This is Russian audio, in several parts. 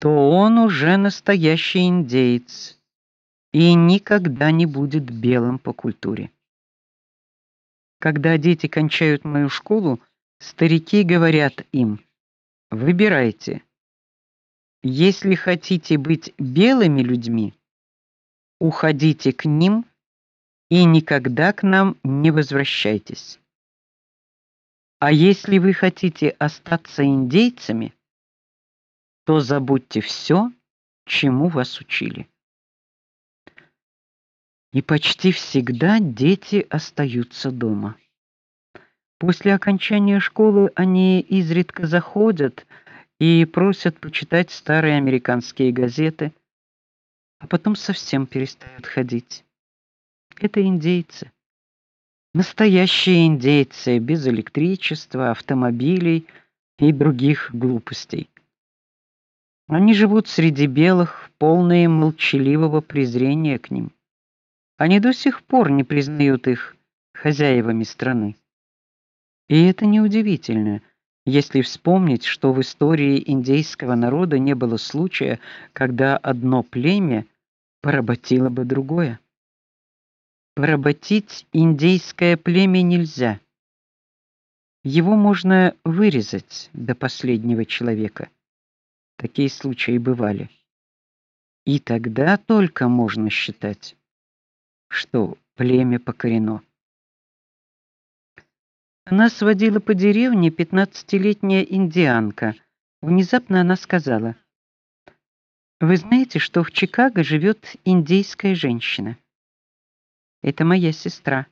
то он уже настоящий индеец и никогда не будет белым по культуре. Когда дети кончают мою школу, старики говорят им: "Выбирайте. Если хотите быть белыми людьми, уходите к ним и никогда к нам не возвращайтесь. А если вы хотите остаться индейцами, то забудьте все, чему вас учили. И почти всегда дети остаются дома. После окончания школы они изредка заходят и просят почитать старые американские газеты, а потом совсем перестают ходить. Это индейцы. Настоящие индейцы без электричества, автомобилей и других глупостей. Они живут среди белых, полные молчаливого презрения к ним. Они до сих пор не признают их хозяевами страны. И это неудивительно, если вспомнить, что в истории индейского народа не было случая, когда одно племя поработило бы другое. Поработить индейское племя нельзя. Его можно вырезать до последнего человека. Такие случаи бывали. И тогда только можно считать, что племя покорено. Она сводила по деревне пятнадцатилетняя индианка. Внезапно она сказала: "Вы знаете, что в Чикаго живет индейская женщина? Это моя сестра.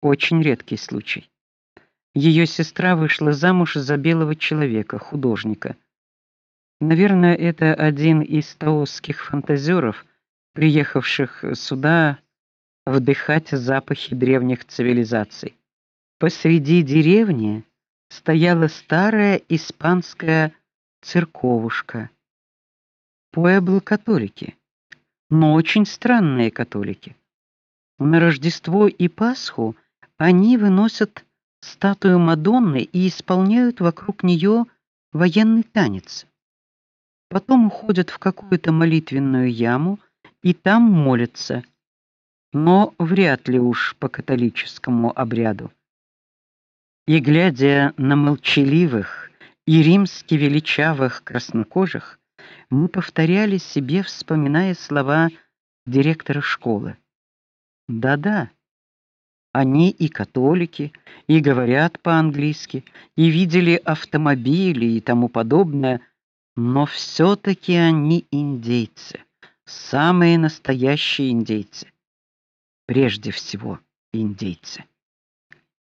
Очень редкий случай. Ее сестра вышла замуж за белого человека, художника. Наверное, это один из таосских фантазеров, приехавших сюда вдыхать запахи древних цивилизаций. Посреди деревни стояла старая испанская церковушка. Пуэбло католики, но очень странные католики. На Рождество и Пасху они выносят статую Мадонны и исполняют вокруг нее военный танец. Потом уходят в какую-то молитвенную яму, и там молятся, но вряд ли уж по католическому обряду. И глядя на молчаливых и римски величавых краснокожих, мы повторяли себе, вспоминая слова директора школы. Да-да. Они и католики, и говорят по-английски, и видели автомобили и тому подобное, но все таки они индейцы самые настоящие индейцы. Прежде всего, индейцы.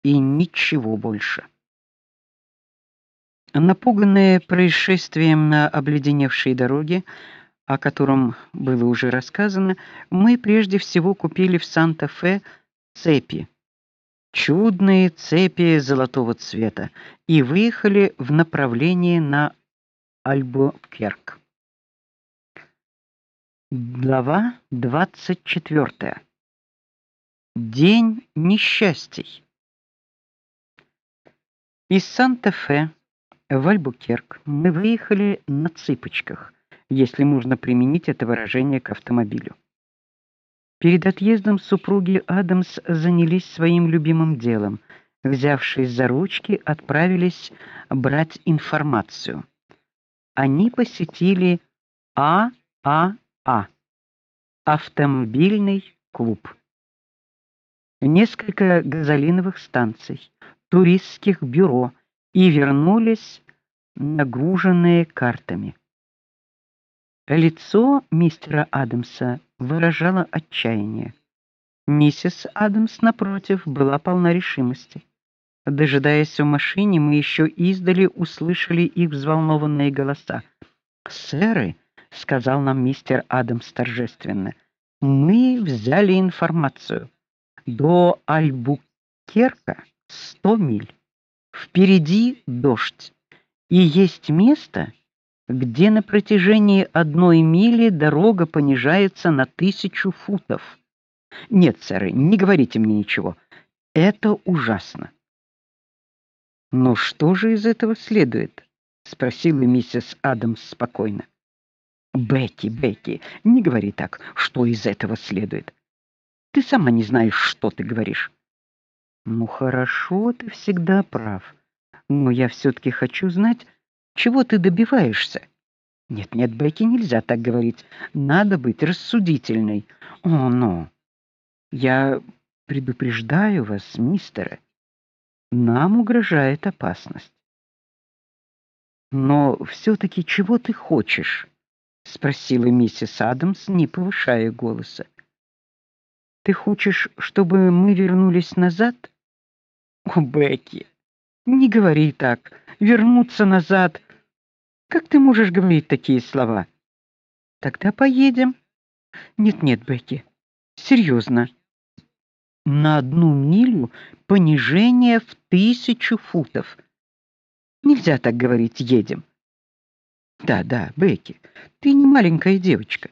И ничего больше. Напуганные происшествием на обледеневшей дороге, о котором было уже рассказано, мы прежде всего купили в Санта-Фе цепи. Чудные цепи золотого цвета и выехали в направлении на Альбукерк. Глава 24. День несчастий. Из Санта-Фе в Альбукерк мы выехали на цыпочках, если можно применить это выражение к автомобилю. Перед отъездом супруги Адамс занялись своим любимым делом. Взявшись за ручки, отправились брать информацию. Они посетили А А а. Автомобильный клуб. Несколько газолиновых станций, туристских бюро и вернулись нагруженные картами. Лицо мистера Адамса выражало отчаяние. Миссис Адамс напротив была полна решимости. Дожидаясь в машине, мы еще издали услышали их взволнованные голоса. "Сэры, сказал нам мистер Адамс торжественно. Мы взяли информацию. До Альбукерка сто миль. Впереди дождь. И есть место, где на протяжении одной мили дорога понижается на тысячу футов. Нет, сэр, не говорите мне ничего. Это ужасно. Но что же из этого следует? спросила миссис Адамс спокойно. Бекки, Бекки, не говори так. Что из этого следует? Ты сама не знаешь, что ты говоришь. Ну хорошо, ты всегда прав. Но я все таки хочу знать, чего ты добиваешься. Нет, нет, Бекки, нельзя так говорить. Надо быть рассудительной. О, но я предупреждаю вас, мистер. Нам угрожает опасность. Но все таки чего ты хочешь? спросила миссис Адамс, не повышая голоса. Ты хочешь, чтобы мы вернулись назад? О, Бекки, не говори так. Вернуться назад. Как ты можешь говорить такие слова? Тогда поедем. Нет, нет, Бекки. Серьезно. На одну милю понижение в тысячу футов. Нельзя так говорить, едем. Да, да, Бекки, ты не маленькая девочка.